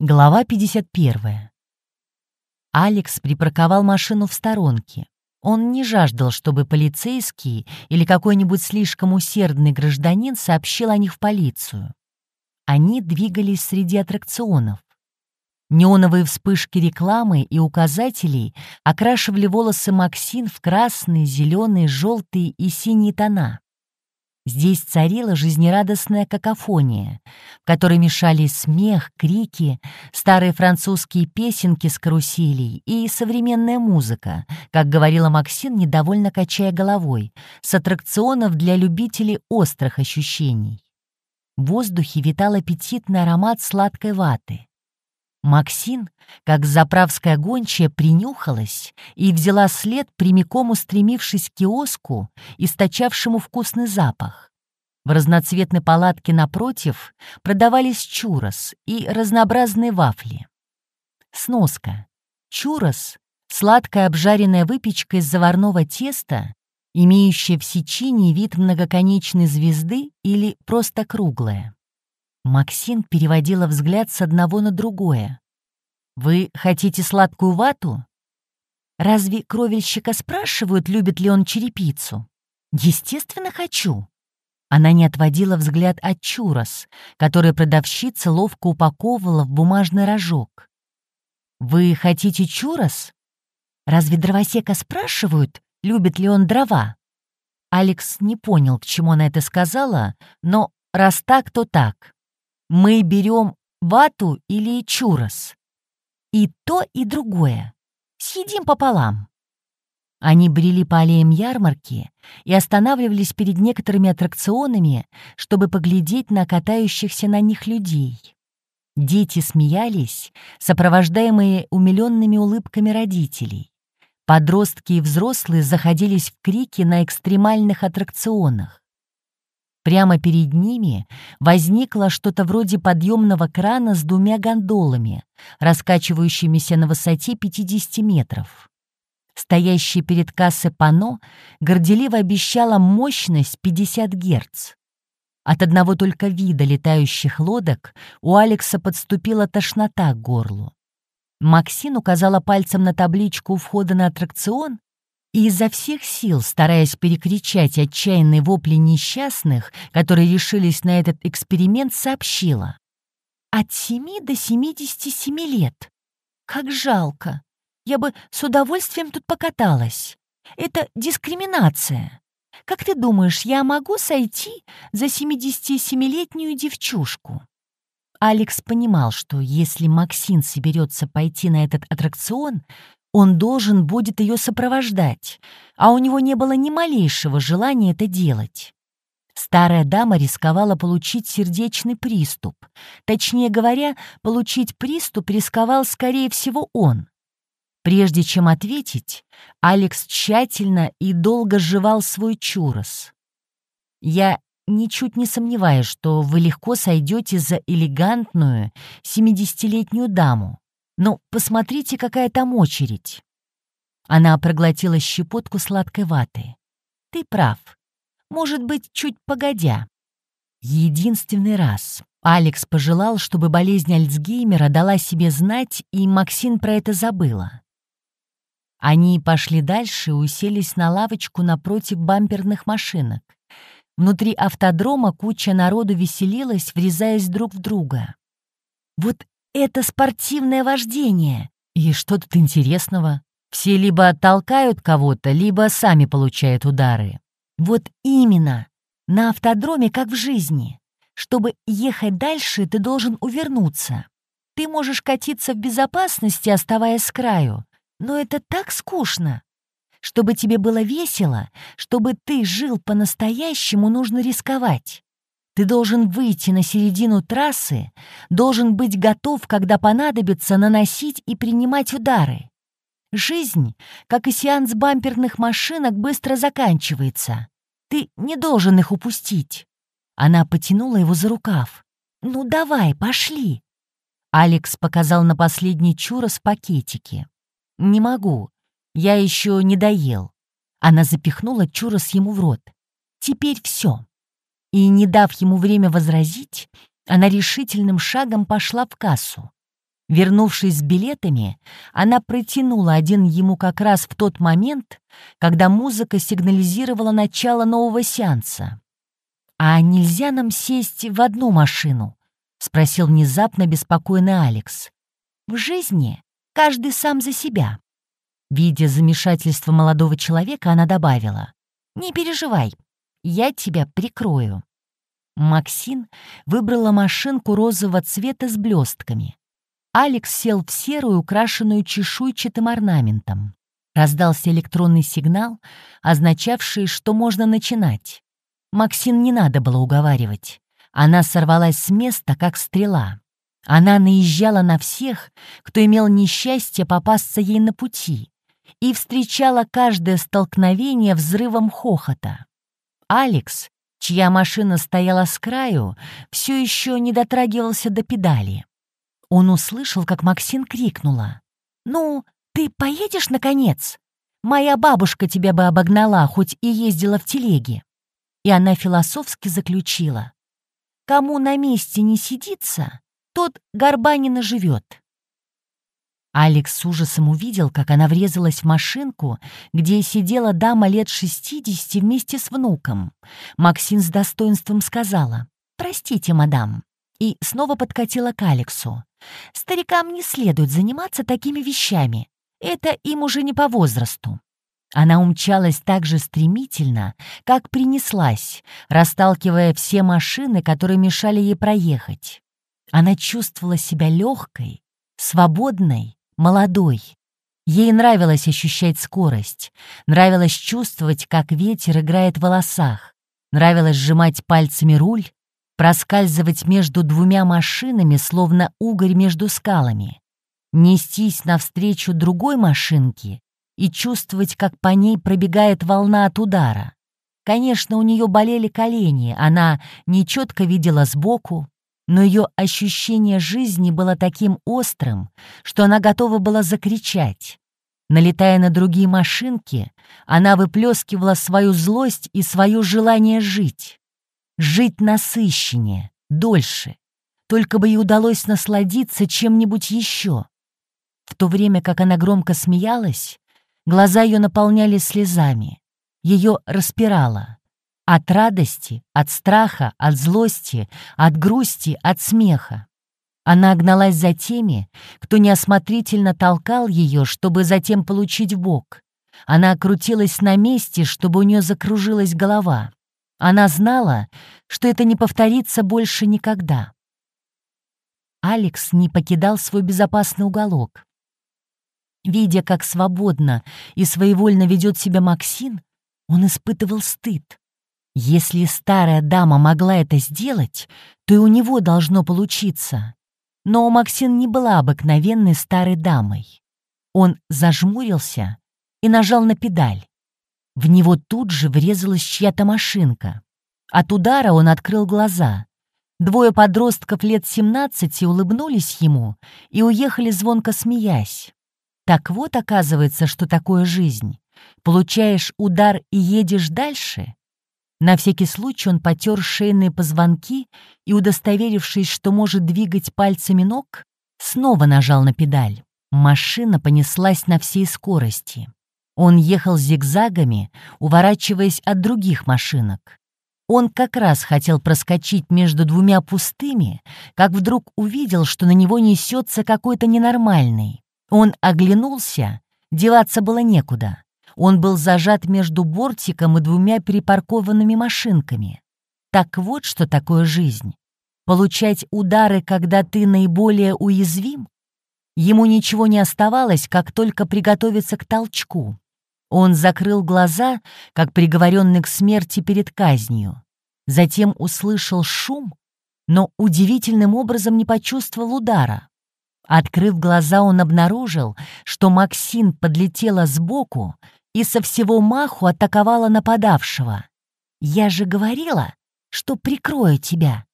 Глава 51. Алекс припарковал машину в сторонке. Он не жаждал, чтобы полицейский или какой-нибудь слишком усердный гражданин сообщил о них в полицию. Они двигались среди аттракционов. Неоновые вспышки рекламы и указателей окрашивали волосы Максин в красные, зеленые, желтые и синие тона. Здесь царила жизнерадостная какофония, в которой мешались смех, крики, старые французские песенки с каруселей и современная музыка, как говорила Максин, недовольно качая головой, с аттракционов для любителей острых ощущений. В воздухе витал аппетитный аромат сладкой ваты. Максин, как заправская гончая, принюхалась и взяла след, прямиком устремившись к киоску, источавшему вкусный запах. В разноцветной палатке напротив продавались чурос и разнообразные вафли. Сноска. Чурос — сладкая обжаренная выпечка из заварного теста, имеющая в сечении вид многоконечной звезды или просто круглая. Максин переводила взгляд с одного на другое. «Вы хотите сладкую вату?» «Разве кровельщика спрашивают, любит ли он черепицу?» «Естественно, хочу». Она не отводила взгляд от чурос, который продавщица ловко упаковывала в бумажный рожок. «Вы хотите чурос?» «Разве дровосека спрашивают, любит ли он дрова?» Алекс не понял, к чему она это сказала, но раз так, то так. Мы берем вату или чурос. И то, и другое. Съедим пополам. Они брели по аллеям ярмарки и останавливались перед некоторыми аттракционами, чтобы поглядеть на катающихся на них людей. Дети смеялись, сопровождаемые умиленными улыбками родителей. Подростки и взрослые заходились в крики на экстремальных аттракционах. Прямо перед ними возникло что-то вроде подъемного крана с двумя гондолами, раскачивающимися на высоте 50 метров. Стоящее перед кассой панно горделиво обещало мощность 50 Гц. От одного только вида летающих лодок у Алекса подступила тошнота к горлу. Максин указала пальцем на табличку у входа на аттракцион, и изо всех сил, стараясь перекричать отчаянные вопли несчастных, которые решились на этот эксперимент, сообщила. «От семи до семидесяти семи лет. Как жалко. Я бы с удовольствием тут покаталась. Это дискриминация. Как ты думаешь, я могу сойти за 77-летнюю девчушку?» Алекс понимал, что если Максин соберется пойти на этот аттракцион, он должен будет ее сопровождать, а у него не было ни малейшего желания это делать. Старая дама рисковала получить сердечный приступ. Точнее говоря, получить приступ рисковал, скорее всего, он. Прежде чем ответить, Алекс тщательно и долго жевал свой чурос. «Я ничуть не сомневаюсь, что вы легко сойдете за элегантную 70-летнюю даму. Ну, посмотрите, какая там очередь. Она проглотила щепотку сладкой ваты. Ты прав. Может быть, чуть погодя. Единственный раз Алекс пожелал, чтобы болезнь Альцгеймера дала себе знать, и Максин про это забыла. Они пошли дальше и уселись на лавочку напротив бамперных машинок. Внутри автодрома куча народу веселилась, врезаясь друг в друга. Вот это спортивное вождение. И что тут интересного? Все либо толкают кого-то, либо сами получают удары. Вот именно. На автодроме, как в жизни. Чтобы ехать дальше, ты должен увернуться. Ты можешь катиться в безопасности, оставаясь с краю. Но это так скучно. Чтобы тебе было весело, чтобы ты жил по-настоящему, нужно рисковать. Ты должен выйти на середину трассы, должен быть готов, когда понадобится, наносить и принимать удары. Жизнь, как и сеанс бамперных машинок, быстро заканчивается. Ты не должен их упустить. Она потянула его за рукав. «Ну давай, пошли!» Алекс показал на последний чурос в пакетике. «Не могу. Я еще не доел». Она запихнула чурос ему в рот. «Теперь все и, не дав ему время возразить, она решительным шагом пошла в кассу. Вернувшись с билетами, она протянула один ему как раз в тот момент, когда музыка сигнализировала начало нового сеанса. «А нельзя нам сесть в одну машину?» — спросил внезапно беспокойный Алекс. «В жизни каждый сам за себя». Видя замешательство молодого человека, она добавила. «Не переживай, я тебя прикрою». Максин выбрала машинку розового цвета с блестками. Алекс сел в серую, украшенную чешуйчатым орнаментом. Раздался электронный сигнал, означавший, что можно начинать. Максин не надо было уговаривать. Она сорвалась с места, как стрела. Она наезжала на всех, кто имел несчастье попасться ей на пути, и встречала каждое столкновение взрывом хохота. Алекс, чья машина стояла с краю, все еще не дотрагивался до педали. Он услышал, как Максин крикнула. «Ну, ты поедешь, наконец? Моя бабушка тебя бы обогнала, хоть и ездила в телеге». И она философски заключила. «Кому на месте не сидится, тот горба не наживет». Алекс с ужасом увидел, как она врезалась в машинку, где сидела дама лет 60 вместе с внуком. Максин с достоинством сказала «Простите, мадам», и снова подкатила к Алексу. Старикам не следует заниматься такими вещами. Это им уже не по возрасту. Она умчалась так же стремительно, как принеслась, расталкивая все машины, которые мешали ей проехать. Она чувствовала себя легкой, свободной, молодой. Ей нравилось ощущать скорость, нравилось чувствовать, как ветер играет в волосах, нравилось сжимать пальцами руль, проскальзывать между двумя машинами, словно угорь между скалами, нестись навстречу другой машинке и чувствовать, как по ней пробегает волна от удара. Конечно, у нее болели колени, она нечетко видела сбоку, но ее ощущение жизни было таким острым, что она готова была закричать. Налетая на другие машинки, она выплескивала свою злость и свое желание жить жить насыщеннее, дольше. Только бы ей удалось насладиться чем-нибудь еще. В то время как она громко смеялась, глаза ее наполнялись слезами. Ее распирало. От радости, от страха, от злости, от грусти, от смеха. Она гналась за теми, кто неосмотрительно толкал ее, чтобы затем получить бок. Она крутилась на месте, чтобы у нее закружилась голова. Она знала, что это не повторится больше никогда. Алекс не покидал свой безопасный уголок. Видя, как свободно и своевольно ведет себя Максин, он испытывал стыд. Если старая дама могла это сделать, то и у него должно получиться. Но Максин не была обыкновенной старой дамой. Он зажмурился и нажал на педаль. В него тут же врезалась чья-то машинка. От удара он открыл глаза. Двое подростков лет 17 улыбнулись ему и уехали звонко смеясь. Так вот, оказывается, что такое жизнь. Получаешь удар и едешь дальше? На всякий случай он потер шейные позвонки и, удостоверившись, что может двигать пальцами ног, снова нажал на педаль. Машина понеслась на всей скорости. Он ехал зигзагами, уворачиваясь от других машинок. Он как раз хотел проскочить между двумя пустыми, как вдруг увидел, что на него несется какой-то ненормальный. Он оглянулся, деваться было некуда. Он был зажат между бортиком и двумя припаркованными машинками. Так вот, что такое жизнь. Получать удары, когда ты наиболее уязвим? Ему ничего не оставалось, как только приготовиться к толчку. Он закрыл глаза, как приговоренный к смерти перед казнью. Затем услышал шум, но удивительным образом не почувствовал удара. Открыв глаза, он обнаружил, что Максин подлетела сбоку и со всего маху атаковала нападавшего. «Я же говорила, что прикрою тебя»,